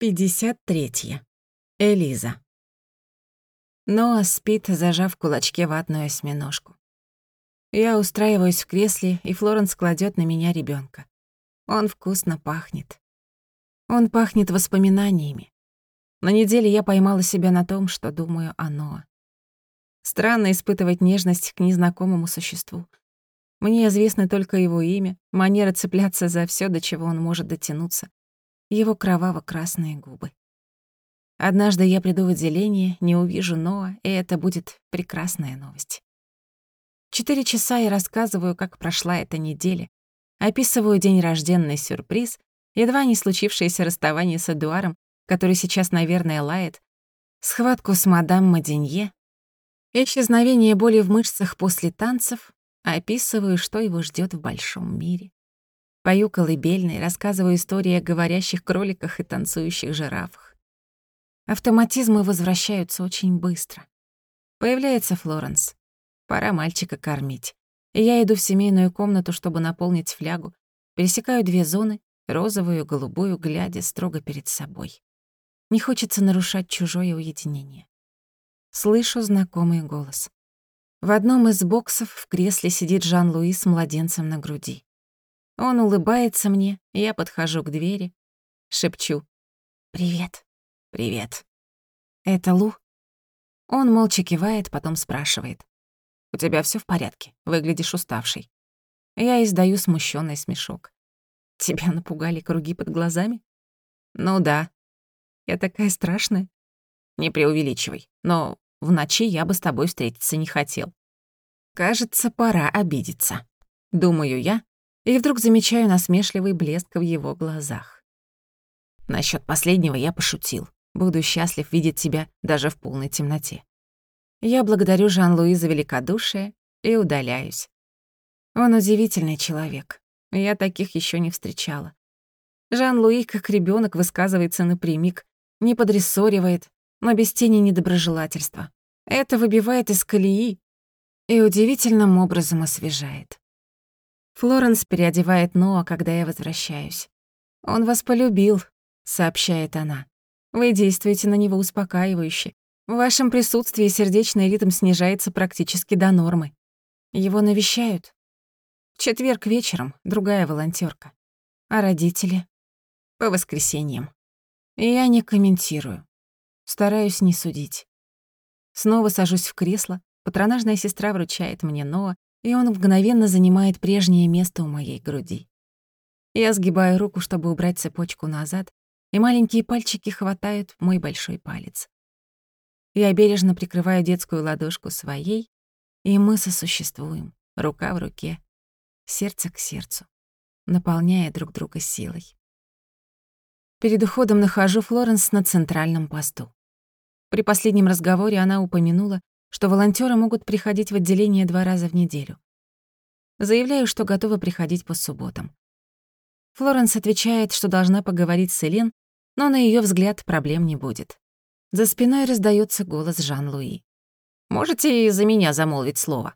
53. Элиза. Ноа спит, зажав в кулачке ватную осьминожку. Я устраиваюсь в кресле, и Флоренс кладет на меня ребенка. Он вкусно пахнет. Он пахнет воспоминаниями. На неделе я поймала себя на том, что думаю о Ноа. Странно испытывать нежность к незнакомому существу. Мне известно только его имя, манера цепляться за все, до чего он может дотянуться, его кроваво-красные губы. Однажды я приду в отделение, не увижу Ноа, и это будет прекрасная новость. Четыре часа я рассказываю, как прошла эта неделя, описываю день рожденный сюрприз, едва не случившееся расставание с Эдуаром, который сейчас, наверное, лает, схватку с мадам Маденье, исчезновение боли в мышцах после танцев, описываю, что его ждет в большом мире. Пою колыбельные, рассказываю истории о говорящих кроликах и танцующих жирафах. Автоматизмы возвращаются очень быстро. Появляется Флоренс. Пора мальчика кормить. И я иду в семейную комнату, чтобы наполнить флягу. Пересекаю две зоны, розовую и голубую, глядя строго перед собой. Не хочется нарушать чужое уединение. Слышу знакомый голос. В одном из боксов в кресле сидит Жан-Луи с младенцем на груди. Он улыбается мне, я подхожу к двери, шепчу «Привет». «Привет». «Это Лу?» Он молча кивает, потом спрашивает. «У тебя все в порядке? Выглядишь уставшей». Я издаю смущенный смешок. «Тебя напугали круги под глазами?» «Ну да. Я такая страшная». «Не преувеличивай, но в ночи я бы с тобой встретиться не хотел». «Кажется, пора обидеться», — думаю я, и вдруг замечаю насмешливый блеск в его глазах. Насчёт последнего я пошутил. Буду счастлив видеть тебя даже в полной темноте. Я благодарю Жан-Луи за великодушие и удаляюсь. Он удивительный человек. Я таких ещё не встречала. Жан-Луи, как ребёнок, высказывается напрямик, не подрессоривает, но без тени недоброжелательства. Это выбивает из колеи и удивительным образом освежает. Флоренс переодевает Ноа, когда я возвращаюсь. «Он вас полюбил», — сообщает она. «Вы действуете на него успокаивающе. В вашем присутствии сердечный ритм снижается практически до нормы. Его навещают. В четверг вечером другая волонтёрка. А родители? По воскресеньям. Я не комментирую. Стараюсь не судить. Снова сажусь в кресло, патронажная сестра вручает мне Ноа, и он мгновенно занимает прежнее место у моей груди. Я сгибаю руку, чтобы убрать цепочку назад, и маленькие пальчики хватают мой большой палец. Я бережно прикрываю детскую ладошку своей, и мы сосуществуем, рука в руке, сердце к сердцу, наполняя друг друга силой. Перед уходом нахожу Флоренс на центральном посту. При последнем разговоре она упомянула, что волонтеры могут приходить в отделение два раза в неделю. Заявляю, что готова приходить по субботам. Флоренс отвечает, что должна поговорить с Элен, но на ее взгляд проблем не будет. За спиной раздается голос Жан-Луи. «Можете за меня замолвить слово?